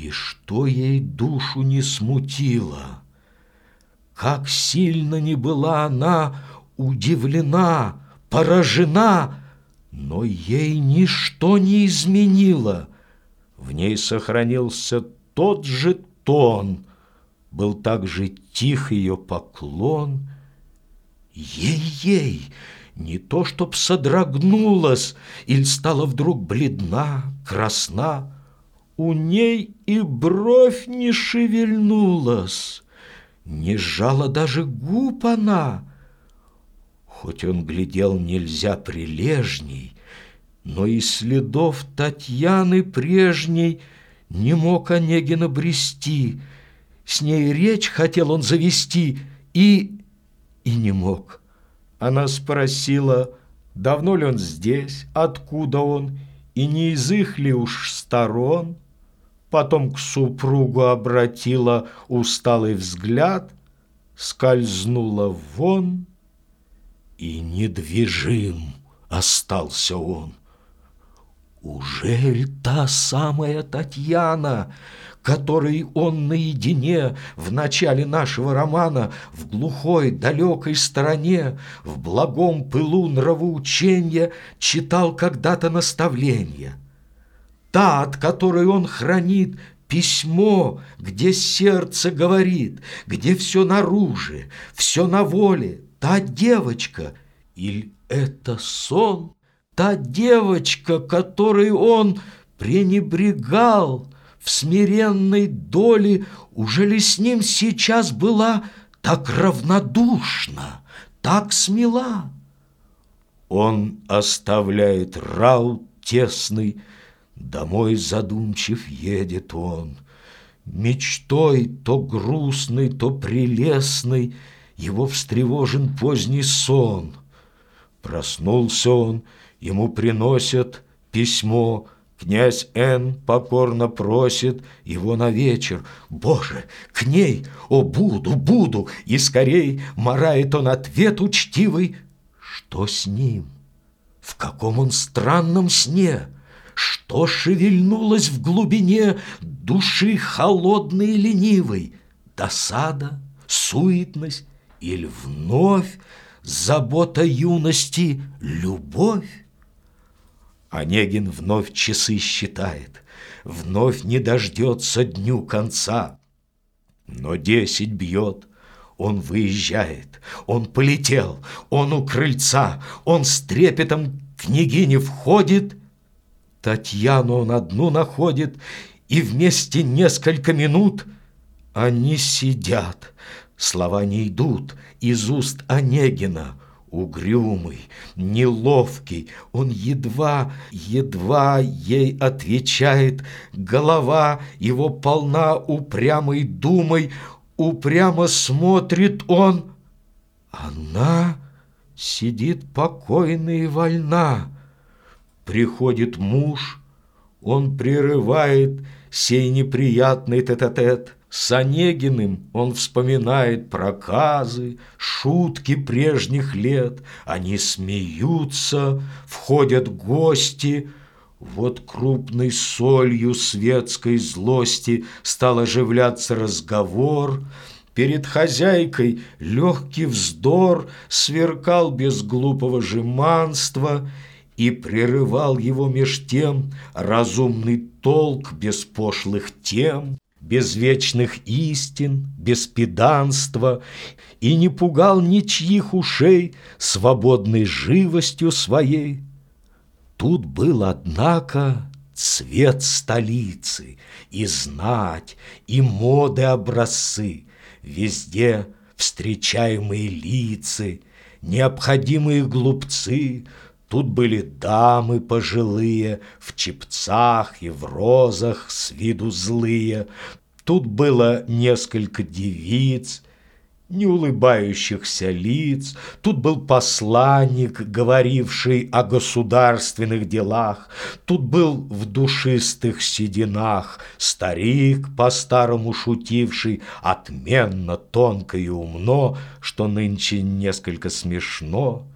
И что ей душу не смутило, Как сильно не была она удивлена, поражена, Но ей ничто не изменило. В ней сохранился тот же тон, Был также тих ее поклон. Ей-ей, не то чтоб содрогнулась, Или стала вдруг бледна, красна, У ней и бровь не шевельнулась, Не сжала даже губ она. Хоть он глядел нельзя прилежней, Но и следов Татьяны прежней Не мог Онегин обрести. С ней речь хотел он завести И... и не мог. Она спросила, давно ли он здесь, откуда он, и не из их ли уж сторон. Потом к супругу обратила усталый взгляд, скользнула вон, и недвижим остался он. Ужель та самая Татьяна, которой он наедине в начале нашего романа в глухой далекой стороне в благом пылу нравоучения читал когда-то наставления? Та, от которой он хранит письмо, где сердце говорит, где все наружу, все на воле, та девочка, или это сон? Та девочка, которой он пренебрегал в смиренной доле, уже ли с ним сейчас была так равнодушна, так смела? Он оставляет раут тесный, Домой задумчив едет он. Мечтой то грустной, то прелестной Его встревожен поздний сон. Проснулся он, ему приносят письмо, Князь Н. покорно просит его на вечер. Боже, к ней, о, буду, буду, и скорей Марает он ответ учтивый. Что с ним? В каком он странном сне? Что шевельнулось в глубине Души холодной и ленивой? Досада, суетность или вновь Забота юности, любовь? Онегин вновь часы считает, Вновь не дождется дню конца. Но десять бьет, он выезжает, Он полетел, он у крыльца, Он с трепетом княгине входит, Татьяну он одну находит, И вместе несколько минут Они сидят, слова не идут Из уст Онегина — Угрюмый, неловкий, он едва, едва ей отвечает, голова его полна упрямой думой, упрямо смотрит он. Она сидит покойна и вольна. Приходит муж, он прерывает сей неприятный тет-а-тет. -тет. С Онегиным он вспоминает проказы, шутки прежних лет. Они смеются, входят гости. Вот крупной солью светской злости стал оживляться разговор. Перед хозяйкой легкий вздор сверкал без глупого жеманства и прерывал его меж тем разумный толк без пошлых тем без вечных истин, без педанства, и не пугал ничьих ушей свободной живостью своей. Тут был, однако, цвет столицы, и знать, и моды образцы, везде встречаемые лица, необходимые глупцы, Тут были дамы пожилые, в чепцах и в розах с виду злые. Тут было несколько девиц, не улыбающихся лиц. Тут был посланник, говоривший о государственных делах. Тут был в душистых сединах старик, по-старому шутивший, отменно, тонко и умно, что нынче несколько смешно.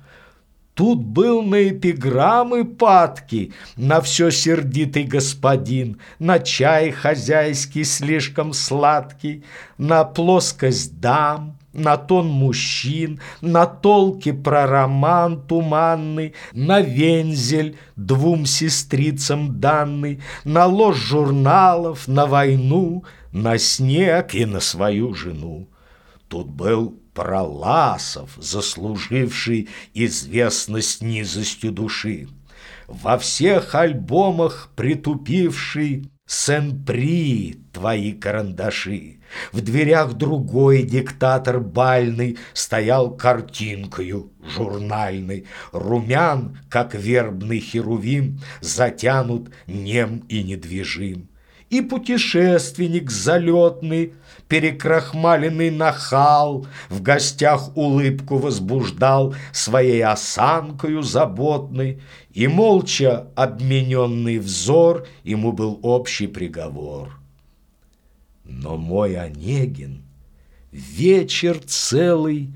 Тут был на эпиграммы падки, на все сердитый господин, на чай хозяйский слишком сладкий, на плоскость дам, на тон мужчин, на толки про роман туманный, на вензель двум сестрицам данный, на ложь журналов, на войну, на снег и на свою жену. Тут был Проласов, заслуживший известность низостью души, во всех альбомах притупивший Сен-При твои карандаши. В дверях другой диктатор бальный Стоял картинкою журнальной. Румян, как вербный херувим, Затянут нем и недвижим. И путешественник залетный, Перекрахмаленный нахал, В гостях улыбку возбуждал Своей осанкою заботной, И молча обмененный взор Ему был общий приговор. Но мой Онегин вечер целый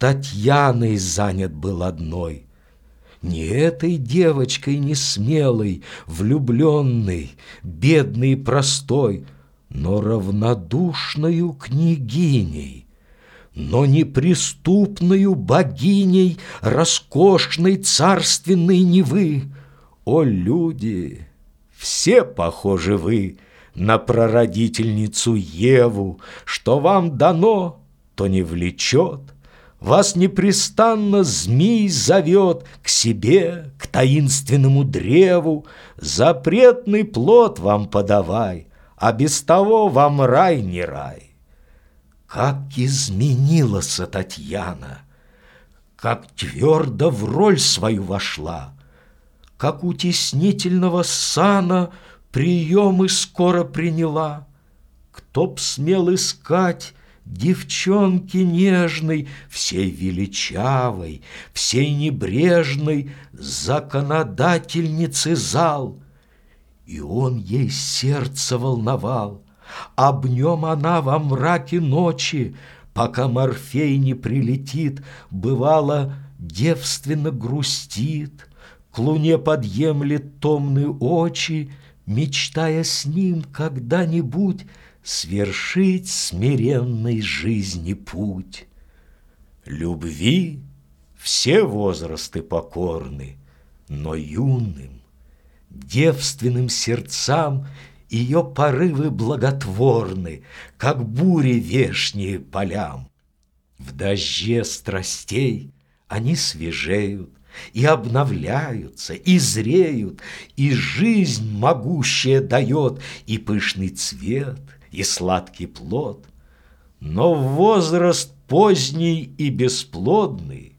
Татьяной занят был одной. Не этой девочкой не смелой, влюбленной, бедной и простой, но равнодушною княгиней, но неприступною богиней роскошной царственной Невы. О, люди, все похожи вы на прародительницу Еву, что вам дано, то не влечет, вас непрестанно змей зовет К себе, к таинственному древу, Запретный плод вам подавай, А без того вам рай не рай. Как изменилась Татьяна, Как твердо в роль свою вошла, Как утеснительного сана Приемы скоро приняла. Кто б смел искать Девчонки нежной, всей величавой, Всей небрежной Законодательницы зал. И он ей сердце волновал, Об нем она во мраке ночи, Пока Морфей не прилетит, Бывало, девственно грустит, К луне подъемлет томные очи, Мечтая с ним когда-нибудь Свершить смиренной жизни путь. Любви все возрасты покорны, Но юным, девственным сердцам Ее порывы благотворны, Как бури вешние полям. В дожде страстей они свежеют, и обновляются, и зреют, и жизнь могущая дает, и пышный цвет, и сладкий плод. Но возраст поздний и бесплодный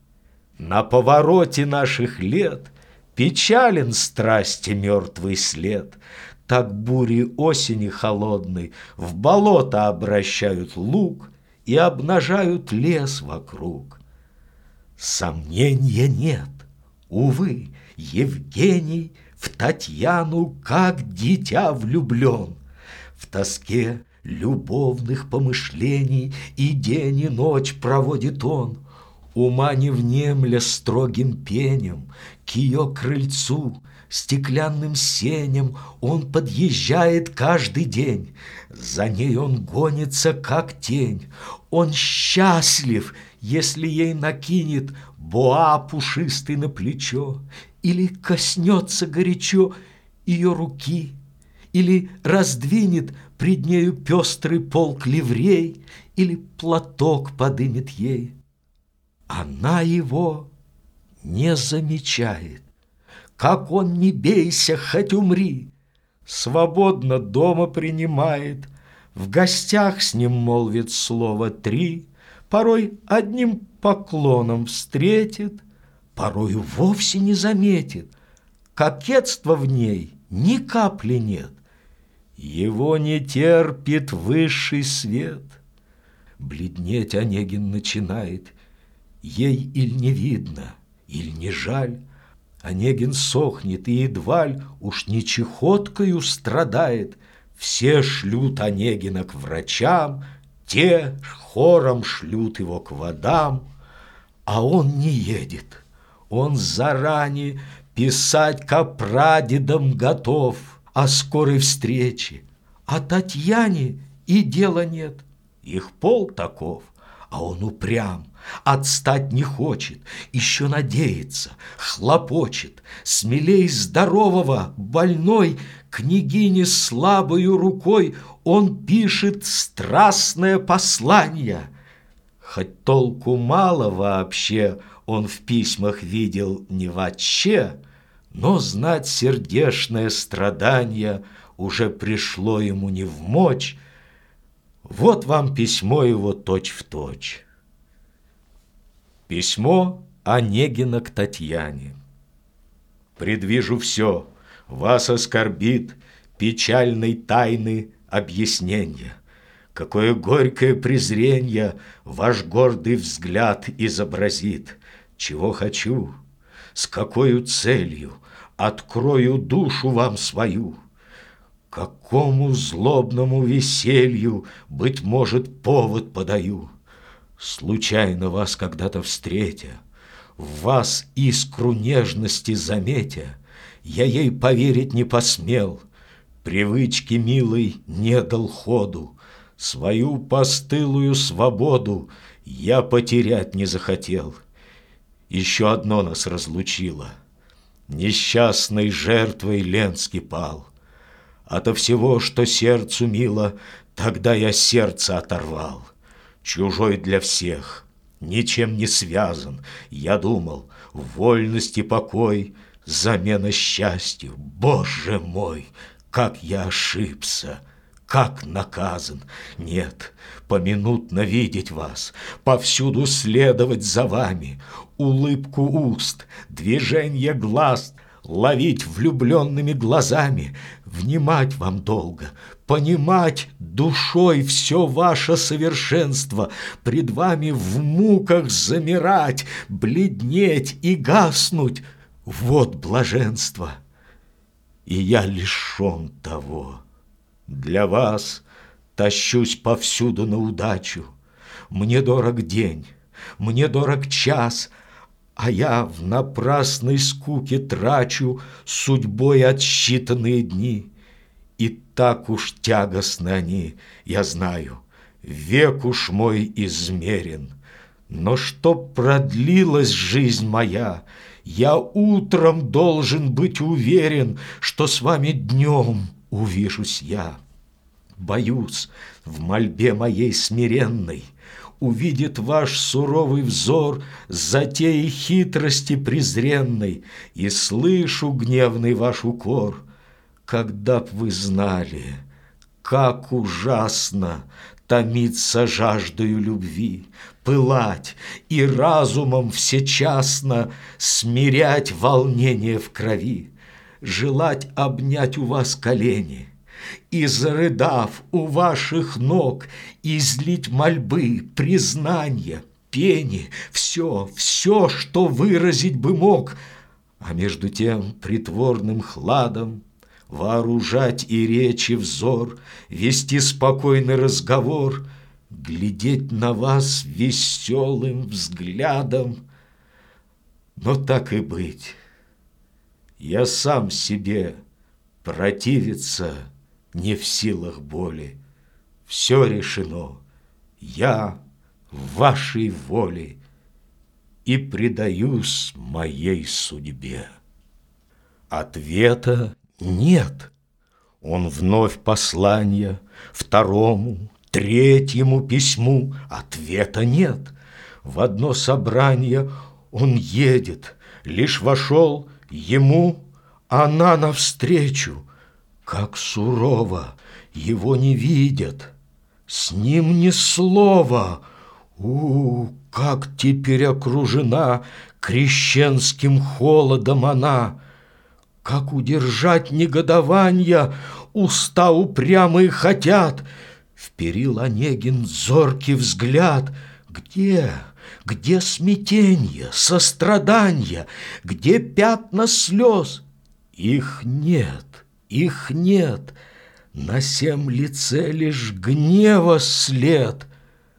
На повороте наших лет Печален страсти мертвый след, Так бури осени холодной В болото обращают лук И обнажают лес вокруг. Сомнения нет, увы, Евгений в Татьяну как дитя влюблен. В тоске любовных помышлений И день и ночь проводит он, Ума не внемля строгим пенем, К ее крыльцу, стеклянным сенем Он подъезжает каждый день, За ней он гонится, как тень. Он счастлив, если ей накинет Боа пушистый на плечо, Или коснется горячо ее руки, Или раздвинет Пред нею пестрый полк ливрей Или платок подымет ей. Она его не замечает. Как он не бейся, хоть умри, Свободно дома принимает, В гостях с ним молвит слово три, Порой одним поклоном встретит, Порою вовсе не заметит. Кокетства в ней ни капли нет. Его не терпит высший свет. Бледнеть Онегин начинает. Ей или не видно, или не жаль. Онегин сохнет, и едва ль уж не чехоткою страдает. Все шлют Онегина к врачам, те хором шлют его к водам, а он не едет. Он заранее писать ко прадедам готов О скорой встрече, а Татьяне и дела нет. Их пол таков, а он упрям, отстать не хочет, еще надеется, хлопочет, смелей здорового, больной, княгине слабою рукой он пишет страстное послание. Хоть толку мало вообще он в письмах видел не вообще, но знать сердешное страдание уже пришло ему не в мочь, вот вам письмо его точь-в-точь. Точь. Письмо Онегина к Татьяне. Предвижу все, вас оскорбит печальной тайны объяснения. Какое горькое презрение ваш гордый взгляд изобразит. Чего хочу, с какой целью открою душу вам свою. Какому злобному веселью, быть может, повод подаю. Случайно вас когда-то встретя, В вас искру нежности заметя, Я ей поверить не посмел, Привычки милой не дал ходу, Свою постылую свободу Я потерять не захотел. Еще одно нас разлучило. Несчастной жертвой Ленский пал. Ото всего, что сердцу мило, Тогда я сердце оторвал чужой для всех, ничем не связан. Я думал, вольность и покой, замена счастью. Боже мой, как я ошибся! Как наказан. Нет, поминутно видеть вас, повсюду следовать за вами, улыбку уст, движение глаз — ловить влюбленными глазами, внимать вам долго, понимать душой все ваше совершенство, пред вами в муках замирать, бледнеть и гаснуть. Вот блаженство. И я лишен того. Для вас тащусь повсюду на удачу. Мне дорог день, мне дорог час — а я в напрасной скуке трачу Судьбой отсчитанные дни. И так уж тягостны они, я знаю, Век уж мой измерен. Но чтоб продлилась жизнь моя, Я утром должен быть уверен, Что с вами днем увижусь я. Боюсь, в мольбе моей смиренной увидит ваш суровый взор затеи хитрости презренной, и слышу гневный ваш укор. Когда б вы знали, как ужасно томиться жаждою любви, пылать и разумом всечасно смирять волнение в крови, желать обнять у вас колени — и, зарыдав у ваших ног, излить мольбы, признания, пени, все, все, что выразить бы мог, а между тем притворным хладом вооружать и речи взор, вести спокойный разговор, глядеть на вас веселым взглядом. Но так и быть, я сам себе противиться не в силах боли. Все решено, я в вашей воле и предаюсь моей судьбе. Ответа нет. Он вновь послание второму, третьему письму. Ответа нет. В одно собрание он едет, лишь вошел ему, она навстречу. Как сурово его не видят, с ним ни слова. У, как теперь окружена крещенским холодом она! Как удержать негодование уста упрямые хотят? Вперил Онегин зоркий взгляд. Где, где смятенье, сострадание, где пятна слез? Их нет их нет, на всем лице лишь гнева след —